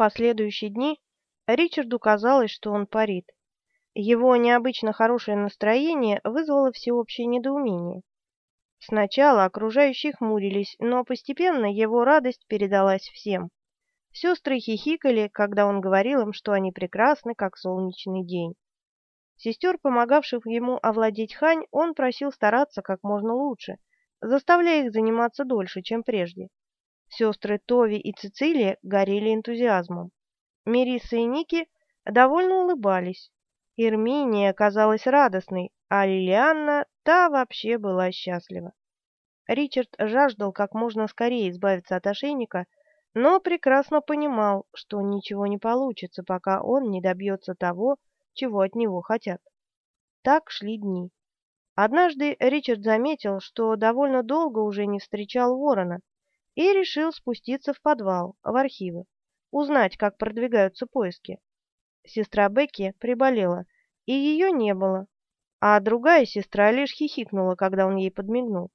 последующие дни Ричарду казалось, что он парит. Его необычно хорошее настроение вызвало всеобщее недоумение. Сначала окружающие хмурились, но постепенно его радость передалась всем. Сестры хихикали, когда он говорил им, что они прекрасны, как солнечный день. Сестер, помогавших ему овладеть Хань, он просил стараться как можно лучше, заставляя их заниматься дольше, чем прежде. Сестры Тови и Цицилия горели энтузиазмом. Мерисса и Ники довольно улыбались. Ирминия казалась радостной, а Лилианна, та вообще была счастлива. Ричард жаждал как можно скорее избавиться от ошейника, но прекрасно понимал, что ничего не получится, пока он не добьется того, чего от него хотят. Так шли дни. Однажды Ричард заметил, что довольно долго уже не встречал Ворона, и решил спуститься в подвал, в архивы, узнать, как продвигаются поиски. Сестра Бекки приболела, и ее не было, а другая сестра лишь хихикнула, когда он ей подмигнул.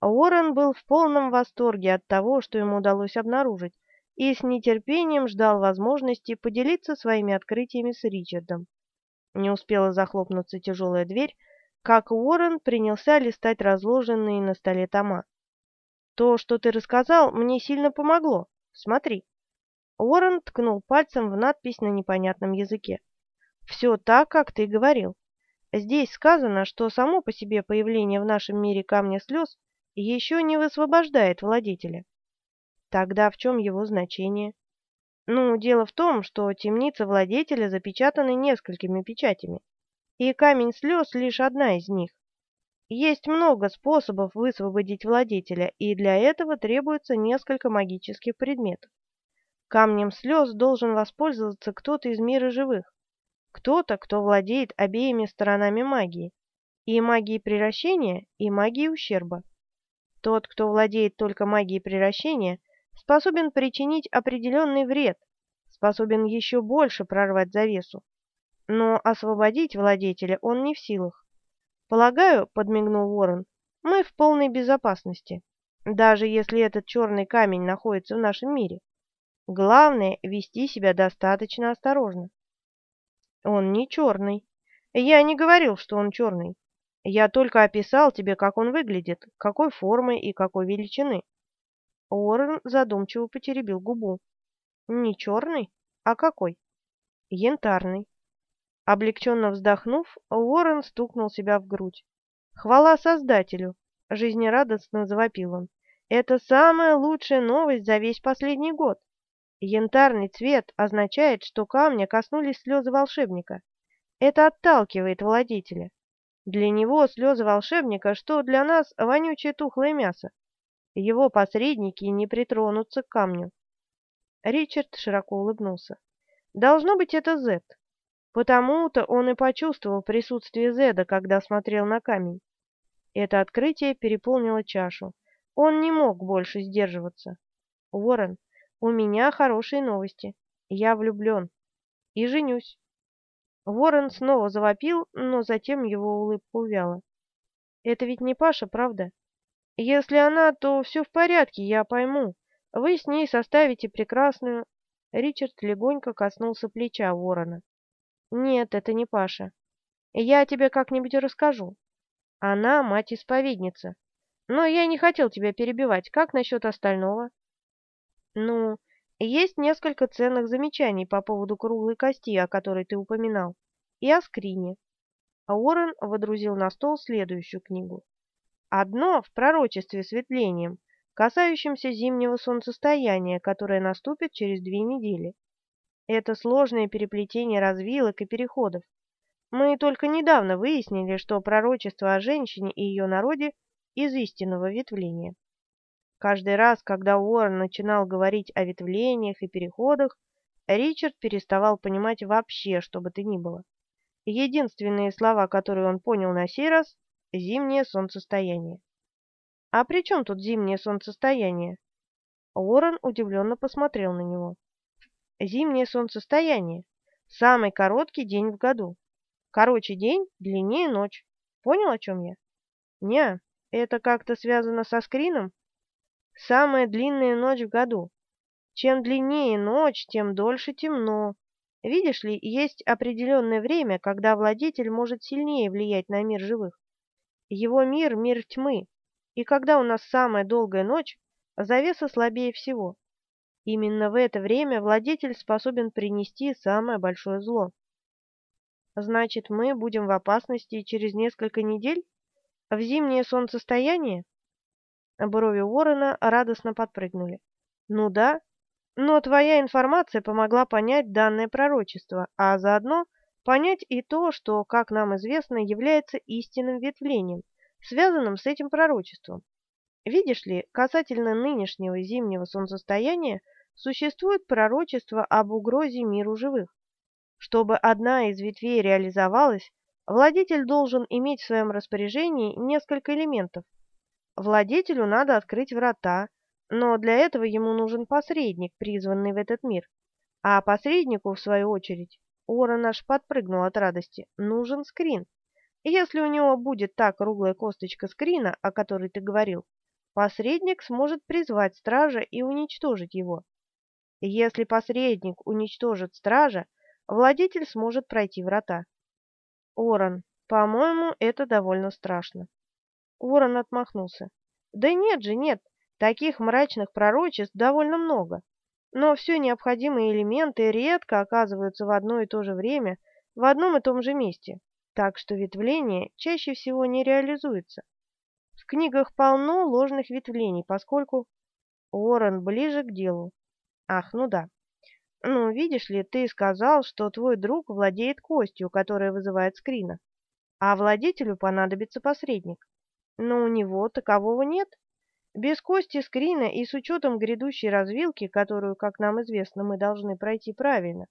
Уоррен был в полном восторге от того, что ему удалось обнаружить, и с нетерпением ждал возможности поделиться своими открытиями с Ричардом. Не успела захлопнуться тяжелая дверь, как Уоррен принялся листать разложенные на столе тома. «То, что ты рассказал, мне сильно помогло. Смотри». Уоррен ткнул пальцем в надпись на непонятном языке. «Все так, как ты говорил. Здесь сказано, что само по себе появление в нашем мире камня слез еще не высвобождает владетеля. Тогда в чем его значение? Ну, дело в том, что темница владетеля запечатаны несколькими печатями, и камень слез лишь одна из них. Есть много способов высвободить владетеля, и для этого требуется несколько магических предметов. Камнем слез должен воспользоваться кто-то из мира живых, кто-то, кто владеет обеими сторонами магии, и магией превращения, и магией ущерба. Тот, кто владеет только магией превращения, способен причинить определенный вред, способен еще больше прорвать завесу. Но освободить владетеля он не в силах. «Полагаю», — подмигнул Ворон, — «мы в полной безопасности, даже если этот черный камень находится в нашем мире. Главное — вести себя достаточно осторожно». «Он не черный. Я не говорил, что он черный. Я только описал тебе, как он выглядит, какой формы и какой величины. Уоррен задумчиво потеребил губу. Не черный? А какой? Янтарный. Облегченно вздохнув, Уоррен стукнул себя в грудь. «Хвала Создателю!» — жизнерадостно завопил он. «Это самая лучшая новость за весь последний год. Янтарный цвет означает, что камня коснулись слезы волшебника. Это отталкивает владетеля. Для него слезы волшебника, что для нас вонючее тухлое мясо. Его посредники не притронутся к камню. Ричард широко улыбнулся. Должно быть, это Зет. Потому-то он и почувствовал присутствие Зеда, когда смотрел на камень. Это открытие переполнило чашу. Он не мог больше сдерживаться. Уоррен, у меня хорошие новости. Я влюблен. И женюсь. Ворон снова завопил, но затем его улыбка увяла. «Это ведь не Паша, правда? Если она, то все в порядке, я пойму. Вы с ней составите прекрасную...» Ричард легонько коснулся плеча ворона. «Нет, это не Паша. Я тебе как-нибудь расскажу. Она мать-исповедница. Но я не хотел тебя перебивать. Как насчет остального?» «Ну, есть несколько ценных замечаний по поводу круглой кости, о которой ты упоминал, и о скрине. Уоррен водрузил на стол следующую книгу. Одно в пророчестве светлением, касающемся зимнего солнцестояния, которое наступит через две недели. Это сложное переплетение развилок и переходов. Мы только недавно выяснили, что пророчество о женщине и ее народе из истинного ветвления. Каждый раз, когда Уоррен начинал говорить о ветвлениях и переходах, Ричард переставал понимать вообще, что бы то ни было. Единственные слова, которые он понял на сей раз – зимнее солнцестояние. «А при чем тут зимнее солнцестояние?» Уоррен удивленно посмотрел на него. «Зимнее солнцестояние – самый короткий день в году. Короче день, длиннее ночь. Понял, о чем я?» «Не, это как-то связано со скрином?» Самая длинная ночь в году. Чем длиннее ночь, тем дольше темно. Видишь ли, есть определенное время, когда владетель может сильнее влиять на мир живых. Его мир – мир тьмы, и когда у нас самая долгая ночь, завеса слабее всего. Именно в это время владетель способен принести самое большое зло. Значит, мы будем в опасности через несколько недель? В зимнее солнцестояние? Брови Уоррена радостно подпрыгнули. Ну да, но твоя информация помогла понять данное пророчество, а заодно понять и то, что, как нам известно, является истинным ветвлением, связанным с этим пророчеством. Видишь ли, касательно нынешнего зимнего солнцестояния существует пророчество об угрозе миру живых. Чтобы одна из ветвей реализовалась, владетель должен иметь в своем распоряжении несколько элементов. Владетелю надо открыть врата, но для этого ему нужен посредник, призванный в этот мир. А посреднику, в свою очередь, Ора наш подпрыгнул от радости, нужен скрин. Если у него будет та круглая косточка скрина, о которой ты говорил, посредник сможет призвать стража и уничтожить его. Если посредник уничтожит стража, владетель сможет пройти врата. Оран, по-моему, это довольно страшно. Оран отмахнулся. Да нет же, нет. Таких мрачных пророчеств довольно много, но все необходимые элементы редко оказываются в одно и то же время в одном и том же месте, так что ветвление чаще всего не реализуется. В книгах полно ложных ветвлений, поскольку Уоррен ближе к делу. Ах, ну да. Ну, видишь ли, ты сказал, что твой друг владеет костью, которая вызывает скрина, а владетелю понадобится посредник. Но у него такового нет. Без кости скрина и с учетом грядущей развилки, которую, как нам известно, мы должны пройти правильно,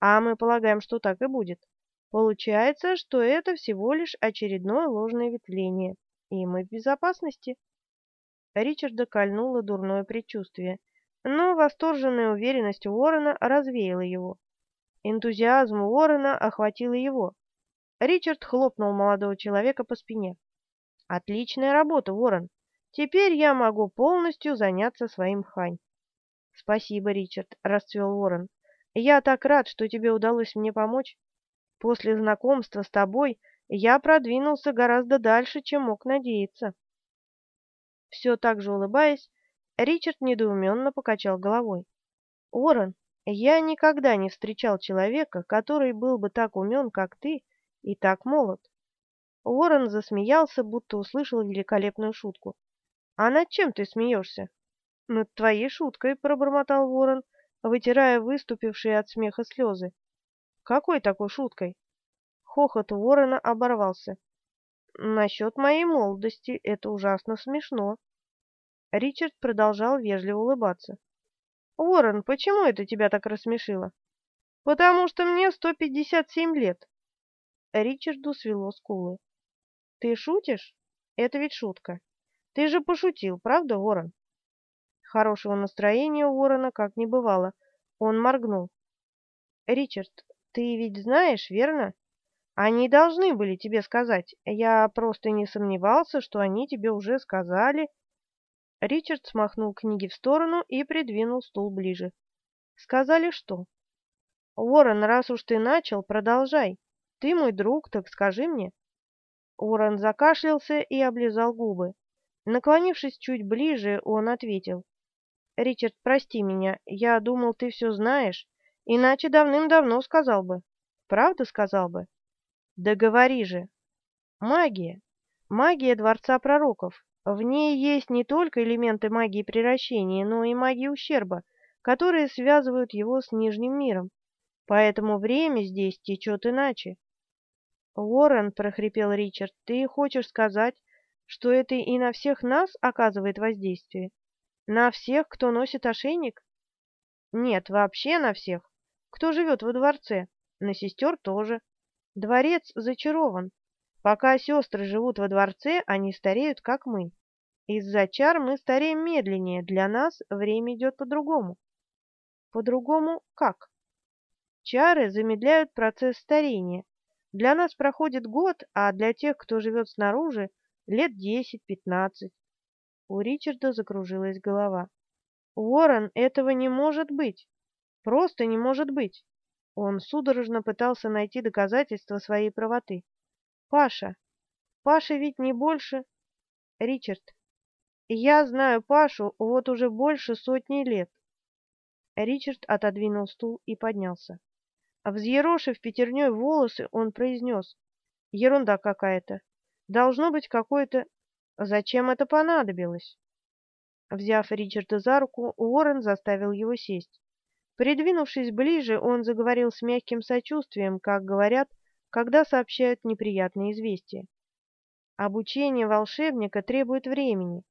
а мы полагаем, что так и будет, получается, что это всего лишь очередное ложное ветвление, и мы в безопасности. Ричарда кольнуло дурное предчувствие, но восторженная уверенность Уоррена развеяла его. Энтузиазм Уоррена охватил его. Ричард хлопнул молодого человека по спине. «Отличная работа, Уоррен. Теперь я могу полностью заняться своим хань. Спасибо, Ричард, расцвел Ворон. Я так рад, что тебе удалось мне помочь. После знакомства с тобой я продвинулся гораздо дальше, чем мог надеяться. Все так же улыбаясь, Ричард недоуменно покачал головой. Уоррен, я никогда не встречал человека, который был бы так умен, как ты, и так молод. Уоррен засмеялся, будто услышал великолепную шутку. «А над чем ты смеешься?» «Над твоей шуткой», — пробормотал ворон, вытирая выступившие от смеха слезы. «Какой такой шуткой?» Хохот ворона оборвался. «Насчет моей молодости это ужасно смешно». Ричард продолжал вежливо улыбаться. «Ворон, почему это тебя так рассмешило?» «Потому что мне сто пятьдесят семь лет». Ричарду свело скулы. «Ты шутишь? Это ведь шутка. Ты же пошутил, правда, Ворон? Хорошего настроения у Ворона как не бывало. Он моргнул. Ричард, ты ведь знаешь, верно? Они должны были тебе сказать. Я просто не сомневался, что они тебе уже сказали. Ричард смахнул книги в сторону и придвинул стул ближе. Сказали что? Ворон, раз уж ты начал, продолжай. Ты мой друг, так скажи мне. Ворон закашлялся и облизал губы. Наклонившись чуть ближе, он ответил. «Ричард, прости меня, я думал, ты все знаешь, иначе давным-давно сказал бы. Правда сказал бы?» «Да говори же!» «Магия. Магия Дворца Пророков. В ней есть не только элементы магии превращения, но и магии ущерба, которые связывают его с Нижним миром. Поэтому время здесь течет иначе». «Уоррен», — прохрипел Ричард, — «ты хочешь сказать, что это и на всех нас оказывает воздействие? На всех, кто носит ошейник? Нет, вообще на всех. Кто живет во дворце? На сестер тоже. Дворец зачарован. Пока сестры живут во дворце, они стареют, как мы. Из-за чар мы стареем медленнее, для нас время идет по-другому. По-другому как? Чары замедляют процесс старения. Для нас проходит год, а для тех, кто живет снаружи, лет десять-пятнадцать. У Ричарда закружилась голова. Уоррен, этого не может быть. Просто не может быть. Он судорожно пытался найти доказательства своей правоты. Паша. Паша ведь не больше... Ричард. Я знаю Пашу вот уже больше сотни лет. Ричард отодвинул стул и поднялся. Взъерошив пятерней волосы, он произнес. Ерунда какая-то. Должно быть какое-то... Зачем это понадобилось? Взяв Ричарда за руку, Уоррен заставил его сесть. Придвинувшись ближе, он заговорил с мягким сочувствием, как говорят, когда сообщают неприятные известия. Обучение волшебника требует времени.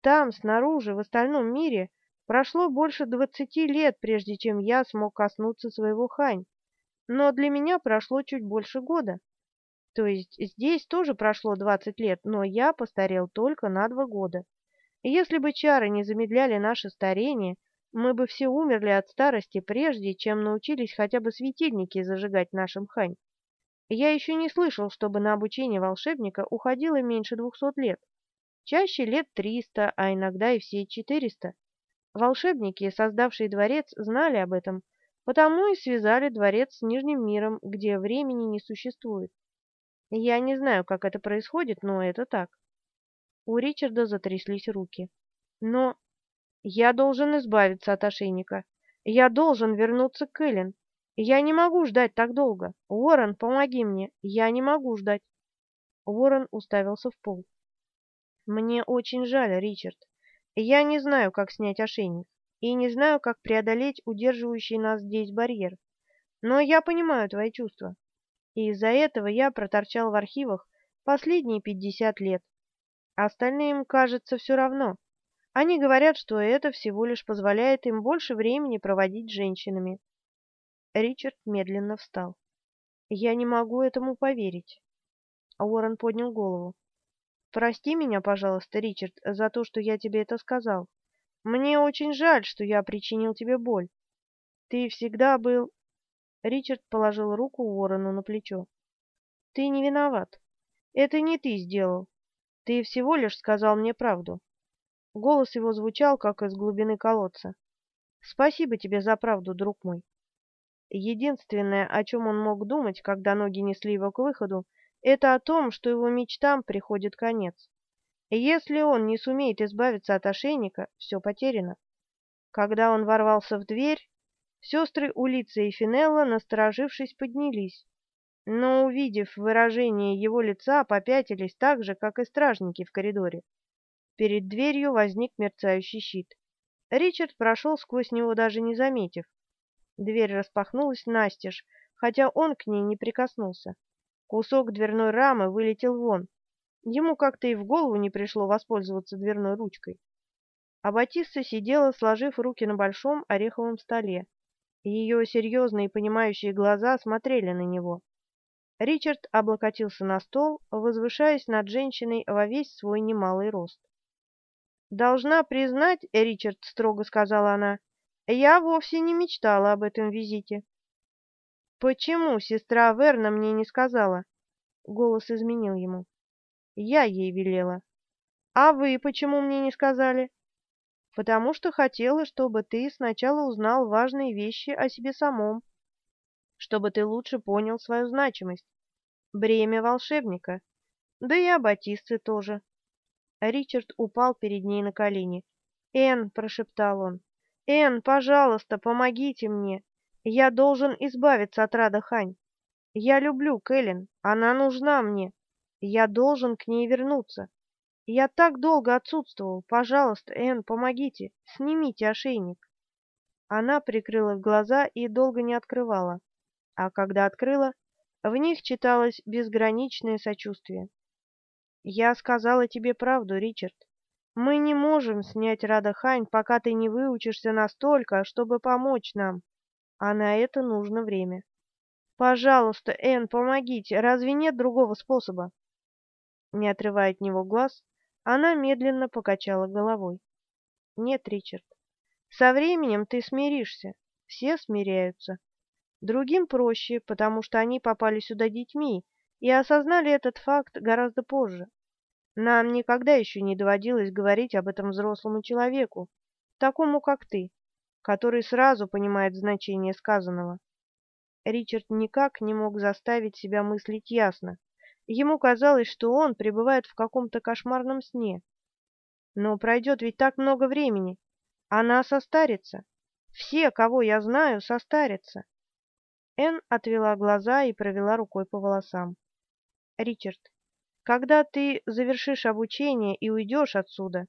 Там, снаружи, в остальном мире, прошло больше двадцати лет, прежде чем я смог коснуться своего хань. Но для меня прошло чуть больше года. То есть здесь тоже прошло двадцать лет, но я постарел только на два года. Если бы чары не замедляли наше старение, мы бы все умерли от старости прежде, чем научились хотя бы светильники зажигать нашим хань. Я еще не слышал, чтобы на обучение волшебника уходило меньше двухсот лет. Чаще лет триста, а иногда и все четыреста. Волшебники, создавшие дворец, знали об этом, потому и связали дворец с Нижним миром, где времени не существует. Я не знаю, как это происходит, но это так. У Ричарда затряслись руки. Но я должен избавиться от ошейника. Я должен вернуться к Эллен. Я не могу ждать так долго. Уоррен, помоги мне. Я не могу ждать. Уоррен уставился в пол. Мне очень жаль, Ричард. Я не знаю, как снять ошейник, и не знаю, как преодолеть удерживающий нас здесь барьер. Но я понимаю твои чувства. И из-за этого я проторчал в архивах последние пятьдесят лет. Остальным кажется все равно. Они говорят, что это всего лишь позволяет им больше времени проводить с женщинами. Ричард медленно встал. Я не могу этому поверить. Уоррен поднял голову. Прости меня, пожалуйста, Ричард, за то, что я тебе это сказал. Мне очень жаль, что я причинил тебе боль. Ты всегда был... Ричард положил руку Уоррену на плечо. Ты не виноват. Это не ты сделал. Ты всего лишь сказал мне правду. Голос его звучал, как из глубины колодца. Спасибо тебе за правду, друг мой. Единственное, о чем он мог думать, когда ноги несли его к выходу, это о том, что его мечтам приходит конец. Если он не сумеет избавиться от ошейника, все потеряно. Когда он ворвался в дверь, сестры Улица и Финелла, насторожившись, поднялись. Но, увидев выражение его лица, попятились так же, как и стражники в коридоре. Перед дверью возник мерцающий щит. Ричард прошел сквозь него, даже не заметив. Дверь распахнулась настежь, хотя он к ней не прикоснулся. Кусок дверной рамы вылетел вон. Ему как-то и в голову не пришло воспользоваться дверной ручкой. А Батисса сидела, сложив руки на большом ореховом столе. Ее серьезные понимающие глаза смотрели на него. Ричард облокотился на стол, возвышаясь над женщиной во весь свой немалый рост. «Должна признать, Ричард, — строго сказала она, — я вовсе не мечтала об этом визите». «Почему сестра Верна мне не сказала?» Голос изменил ему. «Я ей велела». «А вы почему мне не сказали?» «Потому что хотела, чтобы ты сначала узнал важные вещи о себе самом, чтобы ты лучше понял свою значимость. Бремя волшебника. Да и о тоже. Ричард упал перед ней на колени. «Энн», — прошептал он, — «Энн, пожалуйста, помогите мне. Я должен избавиться от Рада Хань. Я люблю Кэлен, она нужна мне. Я должен к ней вернуться. Я так долго отсутствовал. Пожалуйста, Энн, помогите, снимите ошейник». Она прикрыла глаза и долго не открывала. А когда открыла, в них читалось безграничное сочувствие. Я сказала тебе правду, Ричард. Мы не можем снять Радахань, пока ты не выучишься настолько, чтобы помочь нам. А на это нужно время. Пожалуйста, Энн, помогите. Разве нет другого способа? Не отрывая от него глаз, она медленно покачала головой. Нет, Ричард. Со временем ты смиришься. Все смиряются. Другим проще, потому что они попали сюда детьми и осознали этот факт гораздо позже. Нам никогда еще не доводилось говорить об этом взрослому человеку. такому, как ты, который сразу понимает значение сказанного. Ричард никак не мог заставить себя мыслить ясно. Ему казалось, что он пребывает в каком-то кошмарном сне. Но пройдет ведь так много времени. Она состарится. Все, кого я знаю, состарятся. Энн отвела глаза и провела рукой по волосам. «Ричард, когда ты завершишь обучение и уйдешь отсюда,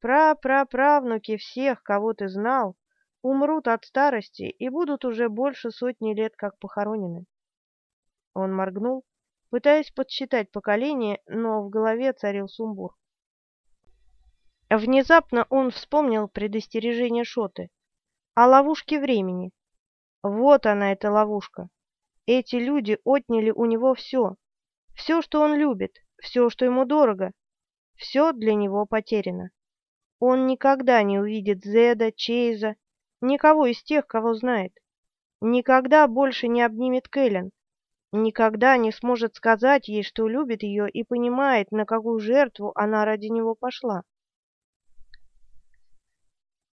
пра-пра-правнуки всех, кого ты знал, умрут от старости и будут уже больше сотни лет как похоронены». Он моргнул, пытаясь подсчитать поколение, но в голове царил сумбур. Внезапно он вспомнил предостережение Шоты о ловушке времени. Вот она, эта ловушка. Эти люди отняли у него все. Все, что он любит, все, что ему дорого. Все для него потеряно. Он никогда не увидит Зеда, Чейза, никого из тех, кого знает. Никогда больше не обнимет Кэлен. Никогда не сможет сказать ей, что любит ее и понимает, на какую жертву она ради него пошла.